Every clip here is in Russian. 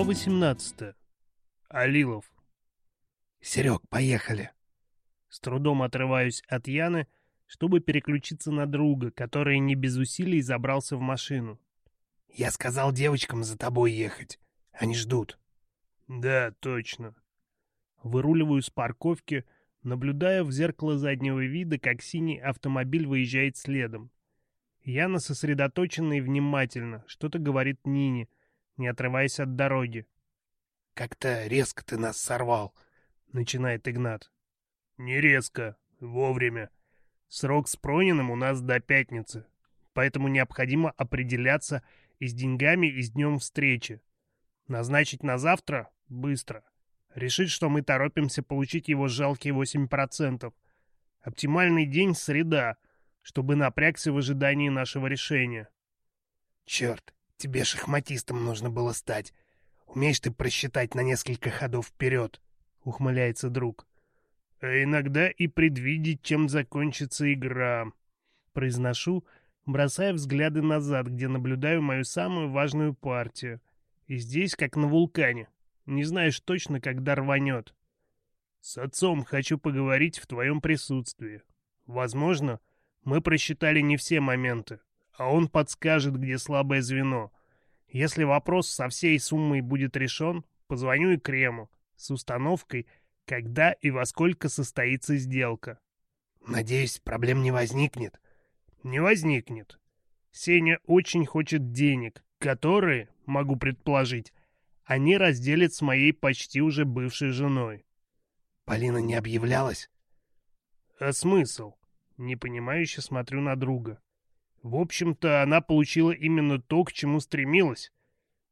Глава 18. Алилов. «Серег, поехали!» С трудом отрываюсь от Яны, чтобы переключиться на друга, который не без усилий забрался в машину. «Я сказал девочкам за тобой ехать. Они ждут». «Да, точно». Выруливаю с парковки, наблюдая в зеркало заднего вида, как синий автомобиль выезжает следом. Яна сосредоточена и внимательно, что-то говорит Нине — не отрываясь от дороги. — Как-то резко ты нас сорвал, — начинает Игнат. — Не резко, вовремя. Срок с Прониным у нас до пятницы, поэтому необходимо определяться и с деньгами, и с днем встречи. Назначить на завтра — быстро. Решить, что мы торопимся получить его жалкие 8%. Оптимальный день — среда, чтобы напрягся в ожидании нашего решения. — Черт, Тебе шахматистом нужно было стать. Умеешь ты просчитать на несколько ходов вперед, — ухмыляется друг. — А иногда и предвидеть, чем закончится игра. Произношу, бросая взгляды назад, где наблюдаю мою самую важную партию. И здесь, как на вулкане. Не знаешь точно, когда рванет. С отцом хочу поговорить в твоем присутствии. Возможно, мы просчитали не все моменты а он подскажет, где слабое звено. Если вопрос со всей суммой будет решен, позвоню и Крему с установкой, когда и во сколько состоится сделка. Надеюсь, проблем не возникнет. Не возникнет. Сеня очень хочет денег, которые, могу предположить, они разделят с моей почти уже бывшей женой. Полина не объявлялась? А смысл? Непонимающе смотрю на друга. В общем-то, она получила именно то, к чему стремилась.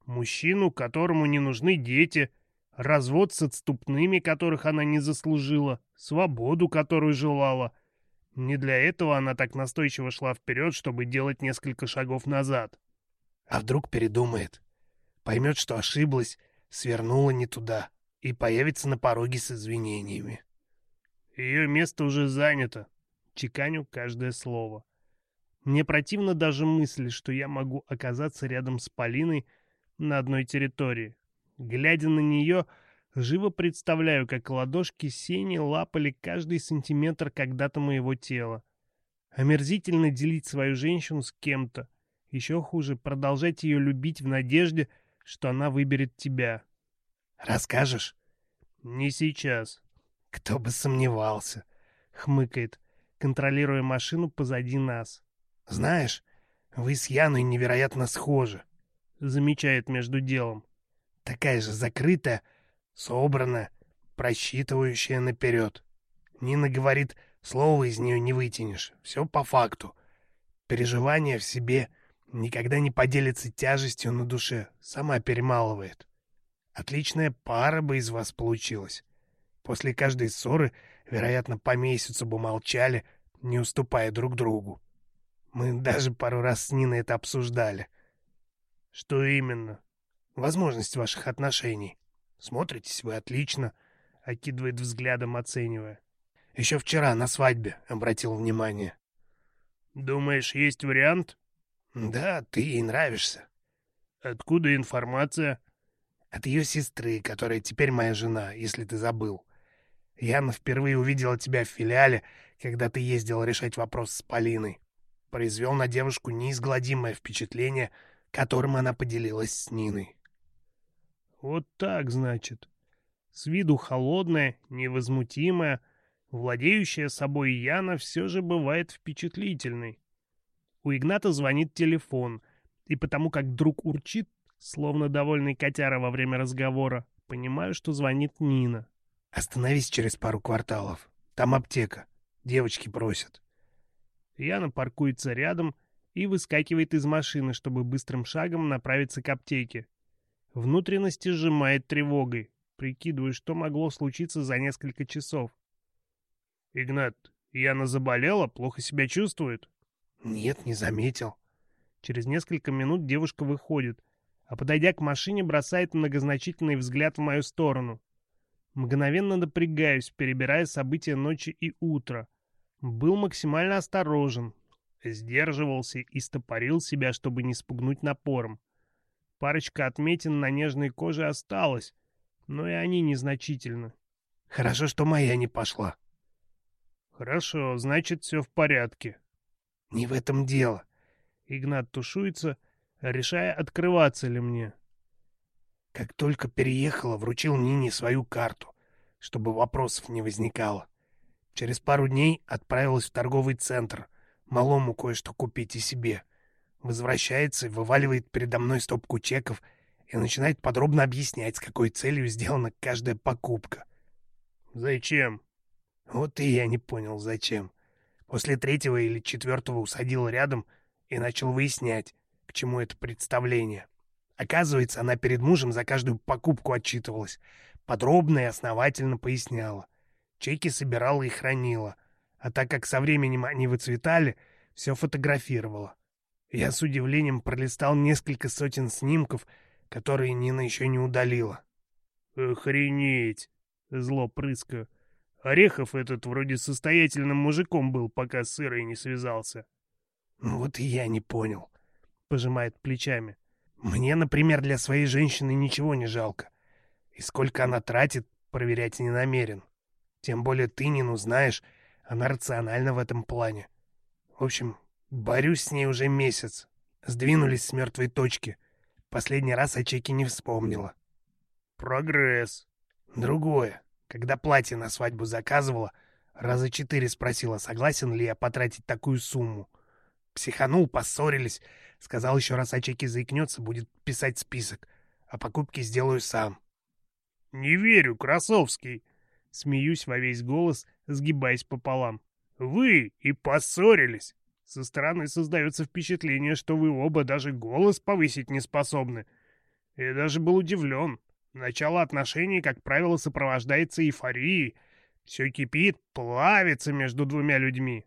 Мужчину, которому не нужны дети, развод с отступными, которых она не заслужила, свободу, которую желала. Не для этого она так настойчиво шла вперед, чтобы делать несколько шагов назад. А вдруг передумает? Поймет, что ошиблась, свернула не туда и появится на пороге с извинениями. Ее место уже занято. Чеканю каждое слово. Мне противно даже мысль, что я могу оказаться рядом с Полиной на одной территории. Глядя на нее, живо представляю, как ладошки Сени лапали каждый сантиметр когда-то моего тела. Омерзительно делить свою женщину с кем-то. Еще хуже продолжать ее любить в надежде, что она выберет тебя. «Расскажешь?» «Не сейчас». «Кто бы сомневался», — хмыкает, контролируя машину позади нас. Знаешь, вы с Яной невероятно схожи. Замечает между делом. Такая же закрытая, собранная, просчитывающая наперед. Нина говорит, слова из нее не вытянешь. Все по факту. Переживание в себе никогда не поделится тяжестью на душе. Сама перемалывает. Отличная пара бы из вас получилась. После каждой ссоры, вероятно, по месяцу бы молчали, не уступая друг другу. Мы даже пару раз с Ниной это обсуждали. Что именно? Возможность ваших отношений. Смотритесь вы отлично, окидывает взглядом, оценивая. Еще вчера на свадьбе обратил внимание. Думаешь, есть вариант? Да, ты ей нравишься. Откуда информация? От ее сестры, которая теперь моя жена, если ты забыл. Яна впервые увидела тебя в филиале, когда ты ездил решать вопрос с Полиной произвел на девушку неизгладимое впечатление, которым она поделилась с Ниной. «Вот так, значит. С виду холодная, невозмутимая, владеющая собой Яна все же бывает впечатлительной. У Игната звонит телефон, и потому как друг урчит, словно довольный котяра во время разговора, понимаю, что звонит Нина. «Остановись через пару кварталов. Там аптека. Девочки просят». Яна паркуется рядом и выскакивает из машины, чтобы быстрым шагом направиться к аптеке. Внутренности сжимает тревогой. Прикидываю, что могло случиться за несколько часов. «Игнат, Яна заболела, плохо себя чувствует?» «Нет, не заметил». Через несколько минут девушка выходит, а подойдя к машине, бросает многозначительный взгляд в мою сторону. Мгновенно напрягаюсь, перебирая события ночи и утра — был максимально осторожен, сдерживался и стопорил себя, чтобы не спугнуть напором. Парочка отметин на нежной коже осталась, но и они незначительны. «Хорошо, что моя не пошла». «Хорошо, значит, все в порядке». «Не в этом дело». Игнат тушуется, решая, открываться ли мне. Как только переехала, вручил Нине свою карту, чтобы вопросов не возникало. Через пару дней отправилась в торговый центр, малому кое-что купить и себе. Возвращается и вываливает передо мной стопку чеков и начинает подробно объяснять, с какой целью сделана каждая покупка. «Зачем?» Вот и я не понял, зачем. После третьего или четвертого усадил рядом и начал выяснять, к чему это представление. Оказывается, она перед мужем за каждую покупку отчитывалась, подробно и основательно поясняла — чеки собирала и хранила. А так как со временем они выцветали, все фотографировала. Я с удивлением пролистал несколько сотен снимков, которые Нина еще не удалила. «Охренеть!» — зло прыскаю. «Орехов этот вроде состоятельным мужиком был, пока с Ирой не связался». Ну «Вот и я не понял», — пожимает плечами. «Мне, например, для своей женщины ничего не жалко. И сколько она тратит, проверять не намерен. Тем более ты Нину знаешь, она рациональна в этом плане. В общем, борюсь с ней уже месяц. Сдвинулись с мертвой точки. Последний раз о чеке не вспомнила. Прогресс. Другое. Когда платье на свадьбу заказывала, раза четыре спросила, согласен ли я потратить такую сумму. Психанул, поссорились. Сказал еще раз о чеке заикнется, будет писать список. А покупки сделаю сам. — Не верю, Красовский. Смеюсь во весь голос, сгибаясь пополам. «Вы и поссорились!» Со стороны создается впечатление, что вы оба даже голос повысить не способны. Я даже был удивлен. Начало отношений, как правило, сопровождается эйфорией. Все кипит, плавится между двумя людьми.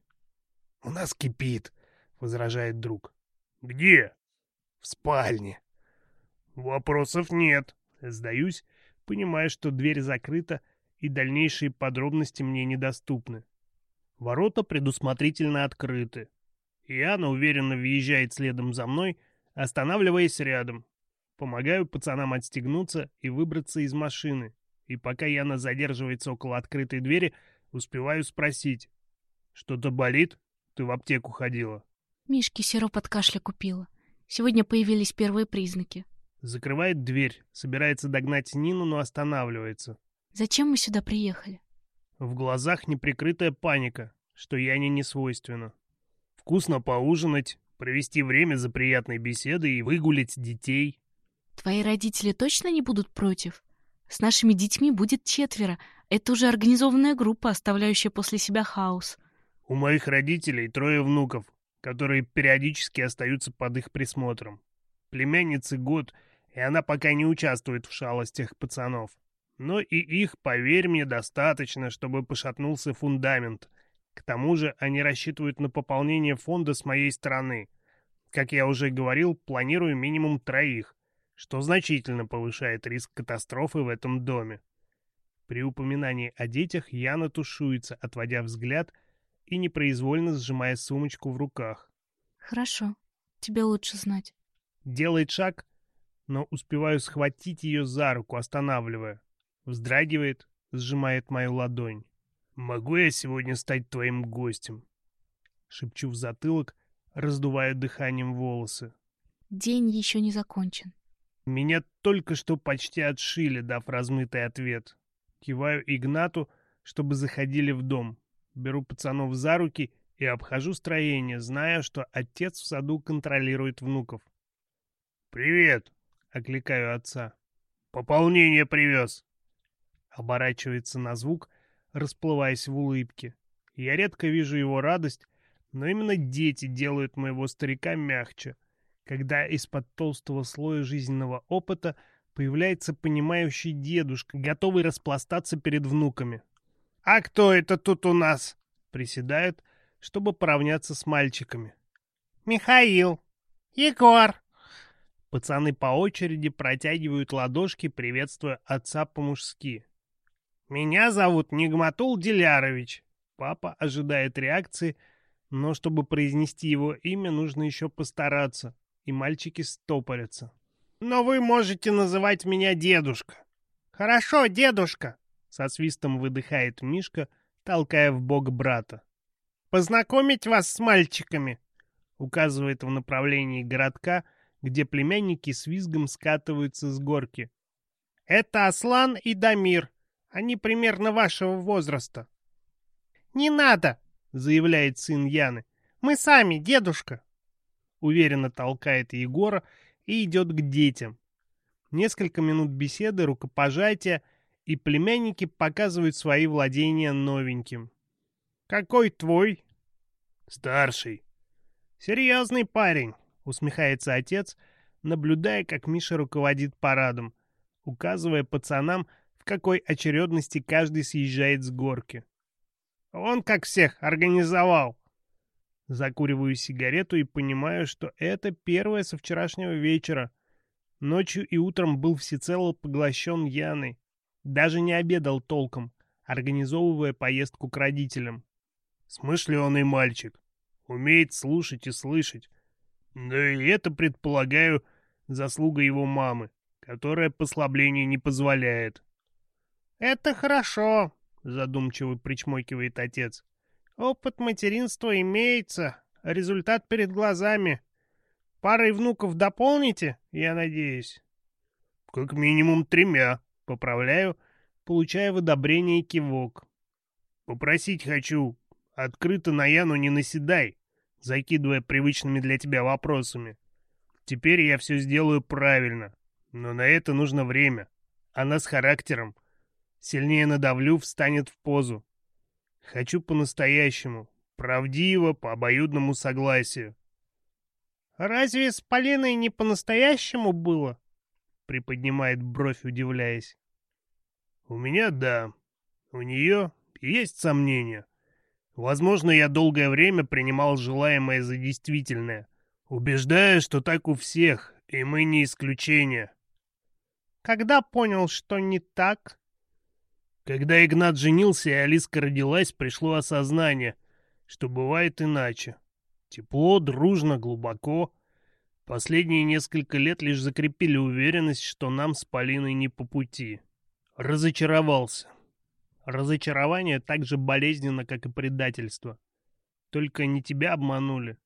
«У нас кипит», — возражает друг. «Где?» «В спальне». «Вопросов нет». Сдаюсь, понимая, что дверь закрыта, — и дальнейшие подробности мне недоступны. Ворота предусмотрительно открыты. Яна уверенно въезжает следом за мной, останавливаясь рядом. Помогаю пацанам отстегнуться и выбраться из машины. И пока Яна задерживается около открытой двери, успеваю спросить. «Что-то болит? Ты в аптеку ходила?» Мишке сироп от кашля купила. Сегодня появились первые признаки. Закрывает дверь, собирается догнать Нину, но останавливается. Зачем мы сюда приехали? В глазах неприкрытая паника, что я не несвойственно. Вкусно поужинать, провести время за приятной беседой и выгулить детей. Твои родители точно не будут против? С нашими детьми будет четверо. Это уже организованная группа, оставляющая после себя хаос. У моих родителей трое внуков, которые периодически остаются под их присмотром. Племяннице год, и она пока не участвует в шалостях пацанов но и их, поверь мне, достаточно, чтобы пошатнулся фундамент. К тому же они рассчитывают на пополнение фонда с моей стороны. Как я уже говорил, планирую минимум троих, что значительно повышает риск катастрофы в этом доме. При упоминании о детях Яна тушуется, отводя взгляд и непроизвольно сжимая сумочку в руках. «Хорошо, тебе лучше знать». Делает шаг, но успеваю схватить ее за руку, останавливая вздрагивает, сжимает мою ладонь. «Могу я сегодня стать твоим гостем?» Шепчу в затылок, раздувая дыханием волосы. «День еще не закончен». Меня только что почти отшили, дав размытый ответ. Киваю Игнату, чтобы заходили в дом. Беру пацанов за руки и обхожу строение, зная, что отец в саду контролирует внуков. «Привет!» — окликаю отца. «Пополнение привез!» оборачивается на звук, расплываясь в улыбке. Я редко вижу его радость, но именно дети делают моего старика мягче, когда из-под толстого слоя жизненного опыта появляется понимающий дедушка, готовый распластаться перед внуками. «А кто это тут у нас?» — приседает, чтобы поравняться с мальчиками. «Михаил! Егор!» Пацаны по очереди протягивают ладошки, приветствуя отца по-мужски. «Меня зовут Нигматул Дилярович». Папа ожидает реакции, но чтобы произнести его имя, нужно еще постараться, и мальчики стопорятся. «Но вы можете называть меня дедушка». «Хорошо, дедушка», — со свистом выдыхает Мишка, толкая в бок брата. «Познакомить вас с мальчиками», — указывает в направлении городка, где племянники с визгом скатываются с горки. «Это Аслан и Дамир», — они примерно вашего возраста». «Не надо!» — заявляет сын Яны. «Мы сами, дедушка!» Уверенно толкает Егора и идет к детям. Несколько минут беседы, рукопожатия, и племянники показывают свои владения новеньким. «Какой твой?» «Старший». «Серьезный парень», — усмехается отец, наблюдая, как Миша руководит парадом, указывая пацанам — в какой очередности каждый съезжает с горки. Он, как всех, организовал. Закуриваю сигарету и понимаю, что это первое со вчерашнего вечера. Ночью и утром был всецело поглощен Яной. Даже не обедал толком, организовывая поездку к родителям. Смышленый мальчик. Умеет слушать и слышать. Да и это, предполагаю, заслуга его мамы, которая послабление не позволяет. «Это хорошо», — задумчиво причмокивает отец. «Опыт материнства имеется, результат перед глазами. Парой внуков дополните, я надеюсь?» «Как минимум тремя», — поправляю, получая в одобрение кивок. «Попросить хочу. Открыто на Яну не наседай, закидывая привычными для тебя вопросами. Теперь я все сделаю правильно, но на это нужно время. Она с характером. Сильнее надавлю, встанет в позу. Хочу по-настоящему, правдиво, по обоюдному согласию. А «Разве с Полиной не по-настоящему было?» — приподнимает бровь, удивляясь. «У меня — да. У нее есть сомнения. Возможно, я долгое время принимал желаемое за действительное, убеждая, что так у всех, и мы не исключение». «Когда понял, что не так?» Когда Игнат женился и Алиска родилась, пришло осознание, что бывает иначе. Тепло, дружно, глубоко. Последние несколько лет лишь закрепили уверенность, что нам с Полиной не по пути. Разочаровался. Разочарование так же болезненно, как и предательство. Только не тебя обманули,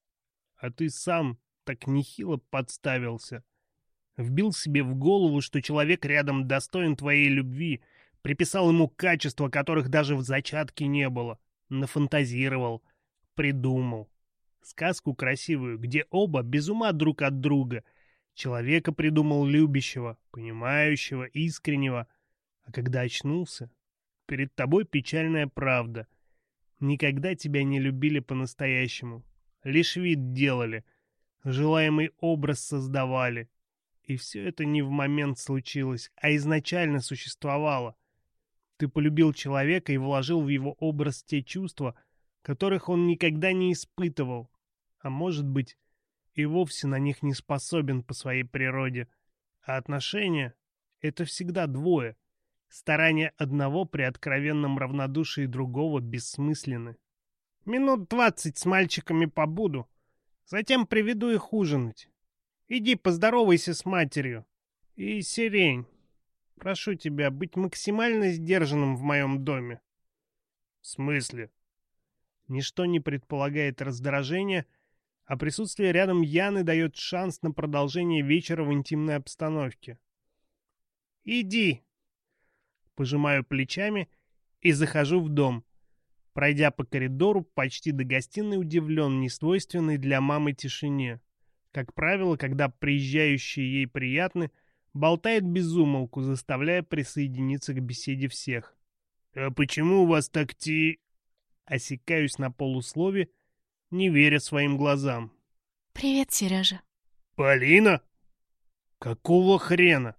а ты сам так нехило подставился. Вбил себе в голову, что человек рядом достоин твоей любви — приписал ему качества, которых даже в зачатке не было, нафантазировал, придумал. Сказку красивую, где оба без ума друг от друга. Человека придумал любящего, понимающего, искреннего. А когда очнулся, перед тобой печальная правда. Никогда тебя не любили по-настоящему. Лишь вид делали, желаемый образ создавали. И все это не в момент случилось, а изначально существовало — ты полюбил человека и вложил в его образ те чувства, которых он никогда не испытывал, а может быть, и вовсе на них не способен по своей природе. А отношения — это всегда двое. Старания одного при откровенном равнодушии другого бессмысленны. «Минут двадцать с мальчиками побуду, затем приведу их ужинать. Иди поздоровайся с матерью. И сирень». Прошу тебя быть максимально сдержанным в моем доме. В смысле? Ничто не предполагает раздражения, а присутствие рядом Яны дает шанс на продолжение вечера в интимной обстановке. Иди! Пожимаю плечами и захожу в дом. Пройдя по коридору, почти до гостиной удивлен несвойственной для мамы тишине. Как правило, когда приезжающие ей приятны – Болтает безумолку, заставляя присоединиться к беседе всех. «А почему у вас так ти...» Осекаюсь на полуслове, не веря своим глазам. «Привет, Сережа». «Полина? Какого хрена?»